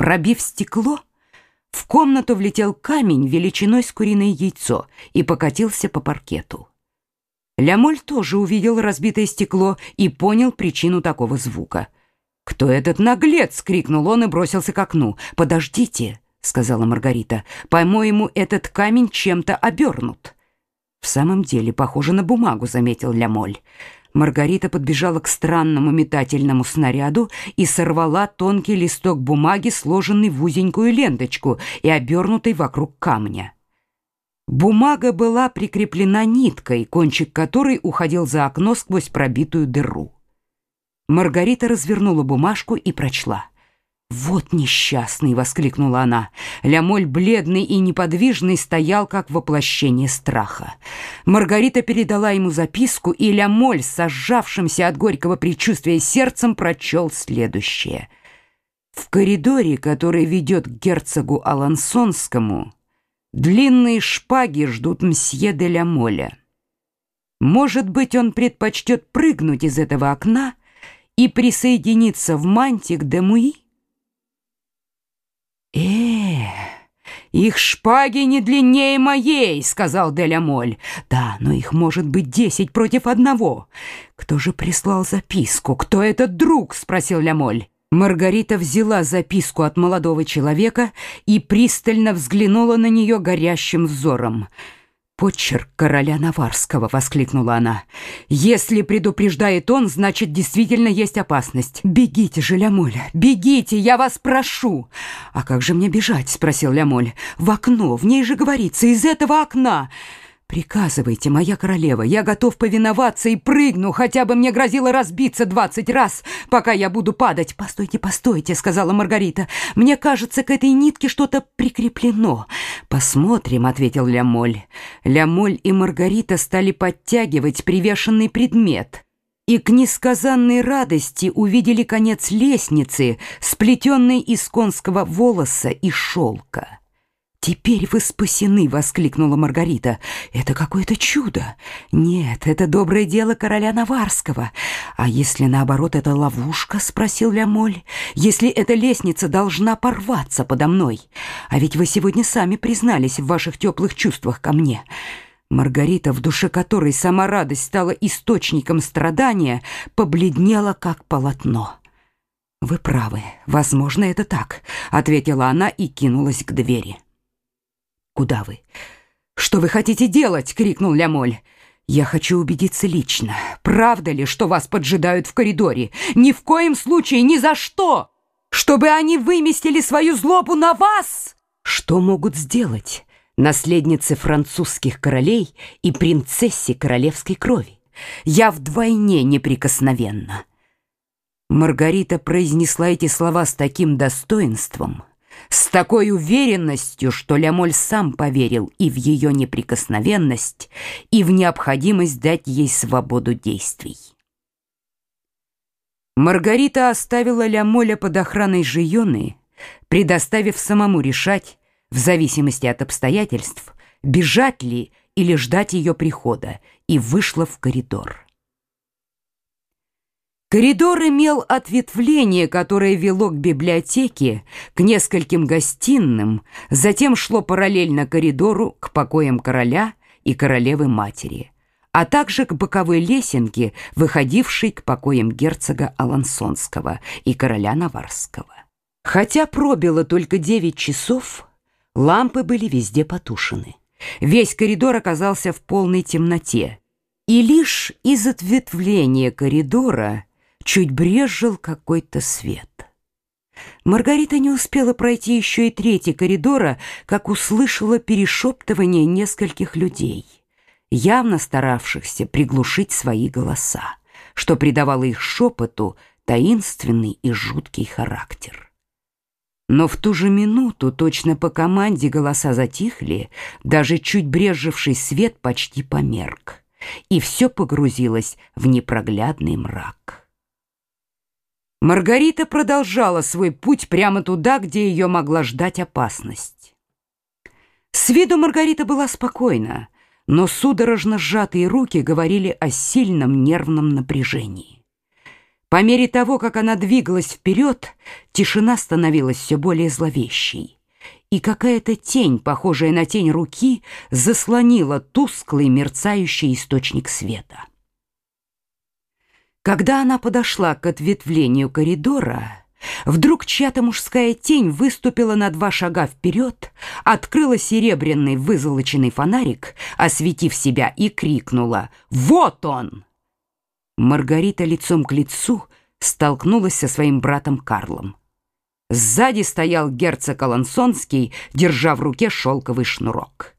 Пробив стекло, в комнату влетел камень величиной с куриное яйцо и покатился по паркету. Лямоль тоже увидел разбитое стекло и понял причину такого звука. «Кто этот наглец?» — крикнул он и бросился к окну. «Подождите!» — сказала Маргарита. «По-моему, этот камень чем-то обернут». «В самом деле, похоже на бумагу», — заметил Лямоль. Маргарита подбежала к странному метательному снаряду и сорвала тонкий листок бумаги, сложенный в узенькую ленточку и обернутый вокруг камня. Бумага была прикреплена ниткой, кончик которой уходил за окно сквозь пробитую дыру. Маргарита развернула бумажку и прочла. «Вот несчастный!» — воскликнула она. Лямоль, бледный и неподвижный, стоял как воплощение страха. Маргарита передала ему записку, и Лямоль, сожжавшимся от горького предчувствия сердцем, прочел следующее. «В коридоре, который ведет к герцогу Алансонскому, длинные шпаги ждут мсье де Лямоля. Может быть, он предпочтет прыгнуть из этого окна и присоединиться в мантик де Муи?» «Э, их шпаги не длиннее моей», — сказал Делямоль. «Да, но их может быть десять против одного». «Кто же прислал записку? Кто этот друг?» — спросил Лямоль. Маргарита взяла записку от молодого человека и пристально взглянула на нее горящим взором. «Почерк короля Наварского!» — воскликнула она. «Если предупреждает он, значит, действительно есть опасность. Бегите же, Лямоль, бегите, я вас прошу!» «А как же мне бежать?» — спросил Лямоль. «В окно, в ней же говорится, из этого окна!» «Приказывайте, моя королева, я готов повиноваться и прыгну, хотя бы мне грозило разбиться двадцать раз, пока я буду падать». «Постойте, постойте», — сказала Маргарита, — «мне кажется, к этой нитке что-то прикреплено». «Посмотрим», — ответил Лямоль. Лямоль и Маргарита стали подтягивать привешенный предмет — и к несказанной радости увидели конец лестницы, сплетенной из конского волоса и шелка. «Теперь вы спасены!» — воскликнула Маргарита. «Это какое-то чудо! Нет, это доброе дело короля Наварского. А если, наоборот, это ловушка?» — спросил Лямоль. «Если эта лестница должна порваться подо мной? А ведь вы сегодня сами признались в ваших теплых чувствах ко мне». Маргарита, в душе которой сама радость стала источником страдания, побледнела, как полотно. «Вы правы, возможно, это так», — ответила она и кинулась к двери. «Куда вы?» «Что вы хотите делать?» — крикнул Лямоль. «Я хочу убедиться лично. Правда ли, что вас поджидают в коридоре? Ни в коем случае, ни за что! Чтобы они выместили свою злобу на вас!» «Что могут сделать наследницы французских королей и принцессе королевской крови? Я вдвойне неприкосновенна». Маргарита произнесла эти слова с таким достоинством, с такой уверенностью, что Лямоль сам поверил и в ее неприкосновенность, и в необходимость дать ей свободу действий. Маргарита оставила Лямоля под охраной Жионы, предоставив самому решать, в зависимости от обстоятельств, бежать ли или ждать ее прихода, и вышла в коридор. Коридор имел ответвление, которое вело к библиотеке, к нескольким гостиным, затем шло параллельно коридору к покоям короля и королевы-матери, а также к боковой лесенке, выходившей к покоям герцога Алансонского и короля Наварского. Хотя пробило только девять часов, лампы были везде потушены. Весь коридор оказался в полной темноте, и лишь из ответвления коридора – чуть брезжил какой-то свет. Маргарита не успела пройти еще и третий коридора, как услышала перешептывание нескольких людей, явно старавшихся приглушить свои голоса, что придавало их шепоту таинственный и жуткий характер. Но в ту же минуту, точно по команде, голоса затихли, даже чуть брезживший свет почти померк, и все погрузилось в непроглядный мрак. Маргарита продолжала свой путь прямо туда, где ее могла ждать опасность. С виду Маргарита была спокойна, но судорожно сжатые руки говорили о сильном нервном напряжении. По мере того, как она двигалась вперед, тишина становилась все более зловещей, и какая-то тень, похожая на тень руки, заслонила тусклый мерцающий источник света. Когда она подошла к ответвлению коридора, вдруг чья-то мужская тень выступила на два шага вперед, открыла серебряный вызолоченный фонарик, осветив себя, и крикнула «Вот он!» Маргарита лицом к лицу столкнулась со своим братом Карлом. Сзади стоял герцог Алансонский, держа в руке шелковый шнурок.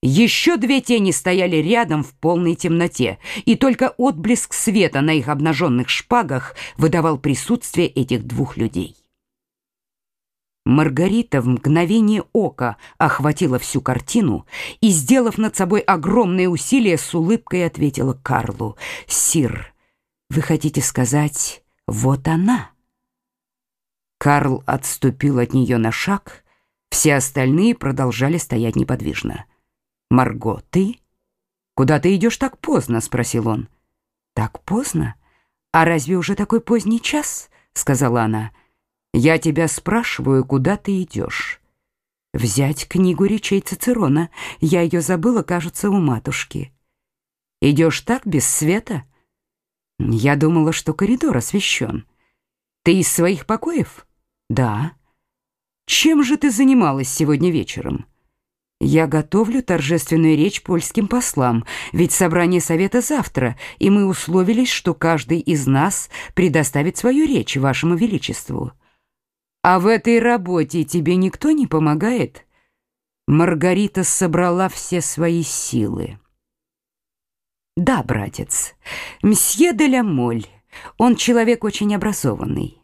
Еще две тени стояли рядом в полной темноте, и только отблеск света на их обнаженных шпагах выдавал присутствие этих двух людей. Маргарита в мгновение ока охватила всю картину и, сделав над собой огромные усилия, с улыбкой ответила Карлу. «Сир, вы хотите сказать, вот она?» Карл отступил от нее на шаг, все остальные продолжали стоять неподвижно. «Марго, ты? Куда ты идешь так поздно?» — спросил он. «Так поздно? А разве уже такой поздний час?» — сказала она. Я тебя спрашиваю, куда ты идешь? Взять книгу речей Цицерона. Я ее забыла, кажется, у матушки. Идешь так, без света? Я думала, что коридор освещен. Ты из своих покоев? Да. Чем же ты занималась сегодня вечером? Я готовлю торжественную речь польским послам, ведь собрание совета завтра, и мы условились, что каждый из нас предоставит свою речь вашему величеству. А в этой работе тебе никто не помогает? Маргарита собрала все свои силы. Да, братец, мсье де ля Моль, он человек очень образованный.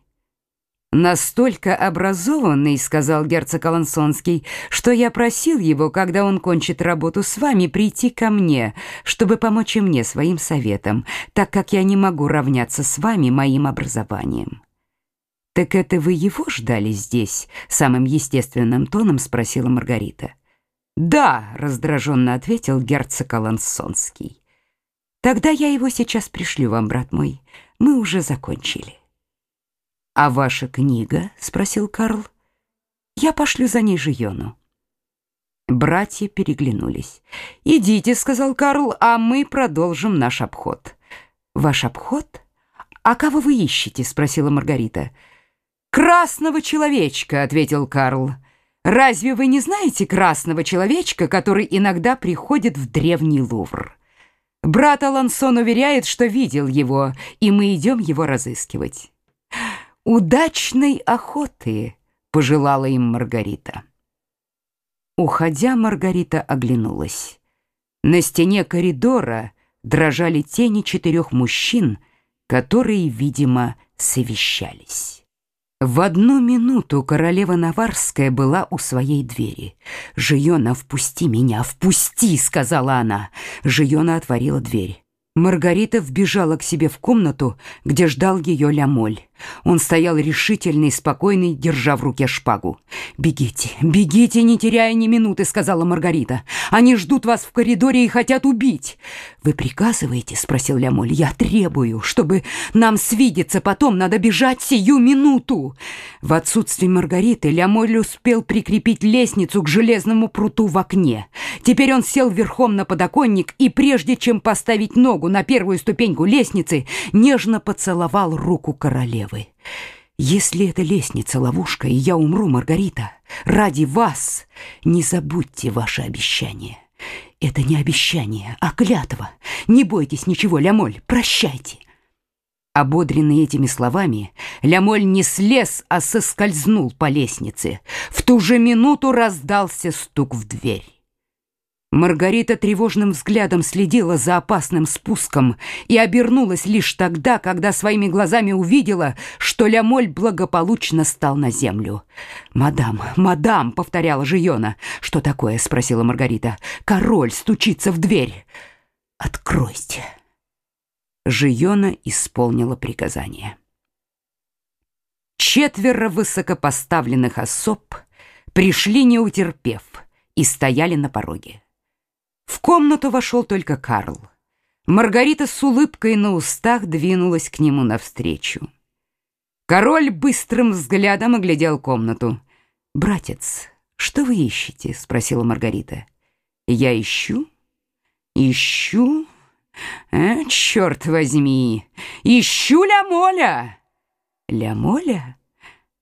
Настолько образованный, сказал герцог Алансонский, что я просил его, когда он кончит работу с вами, прийти ко мне, чтобы помочь и мне своим советом, так как я не могу равняться с вами моим образованием. «Так это вы его ждали здесь?» — самым естественным тоном спросила Маргарита. «Да», — раздраженно ответил герцог Алансонский. «Тогда я его сейчас пришлю вам, брат мой. Мы уже закончили». «А ваша книга?» — спросил Карл. «Я пошлю за ней Жиону». Братья переглянулись. «Идите», — сказал Карл, — «а мы продолжим наш обход». «Ваш обход? А кого вы ищете?» — спросила Маргарита. «Красного человечка», — ответил Карл. «Разве вы не знаете красного человечка, который иногда приходит в древний Лувр?» Брат Алансон уверяет, что видел его, и мы идем его разыскивать. «Удачной охоты!» — пожелала им Маргарита. Уходя, Маргарита оглянулась. На стене коридора дрожали тени четырех мужчин, которые, видимо, совещались. В одну минуту королева Наварская была у своей двери. «Жиона, впусти меня, впусти!» — сказала она. Жиона отворила дверь. Маргарита вбежала к себе в комнату, где ждал ее Лямоль. Он стоял решительный, спокойный, держа в руке шпагу. «Бегите, бегите, не теряя ни минуты», — сказала Маргарита. «Они ждут вас в коридоре и хотят убить». «Вы приказываете?» — спросил Лямоль. «Я требую, чтобы нам свидеться потом, надо бежать сию минуту». В отсутствие Маргариты Лямоль успел прикрепить лестницу к железному пруту в окне. Теперь он сел верхом на подоконник и, прежде чем поставить ногу на первую ступеньку лестницы, нежно поцеловал руку королевы. Если эта лестница ловушка, и я умру, Маргарита, ради вас не забудьте ваше обещание. Это не обещание, а клятва. Не бойтесь ничего, Лямоль, прощайте. Ободренный этими словами, Лямоль не слез, а соскользнул по лестнице. В ту же минуту раздался стук в дверь. Маргарита тревожным взглядом следила за опасным спуском и обернулась лишь тогда, когда своими глазами увидела, что Лямоль благополучно стал на землю. «Мадам, мадам!» — повторяла Жиона. «Что такое?» — спросила Маргарита. «Король стучится в дверь!» «Откройте!» Жиона исполнила приказание. Четверо высокопоставленных особ пришли, не утерпев, и стояли на пороге. В комнату вошел только Карл. Маргарита с улыбкой на устах двинулась к нему навстречу. Король быстрым взглядом оглядел комнату. «Братец, что вы ищете?» — спросила Маргарита. «Я ищу, ищу, э, черт возьми, ищу Ля-Моля!» «Ля-Моля?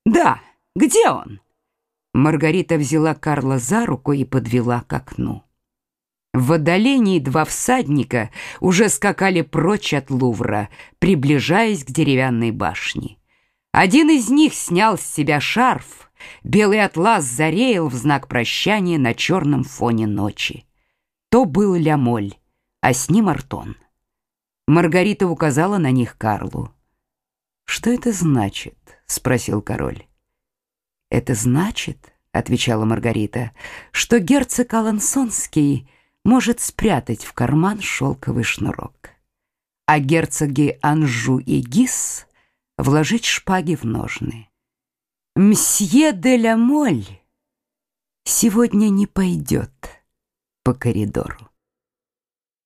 Да, где он?» Маргарита взяла Карла за руку и подвела к окну. В отдалении два всадника уже скакали прочь от Лувра, приближаясь к деревянной башне. Один из них снял с себя шарф, белый атлас зареял в знак прощания на черном фоне ночи. То был Лямоль, а с ним Артон. Маргарита указала на них Карлу. «Что это значит?» — спросил король. «Это значит, — отвечала Маргарита, — что герцог Алансонский — может спрятать в карман шелковый шнурок, а герцоги Анжу и Гис вложить шпаги в ножны. Мсье де ла Моль сегодня не пойдет по коридору.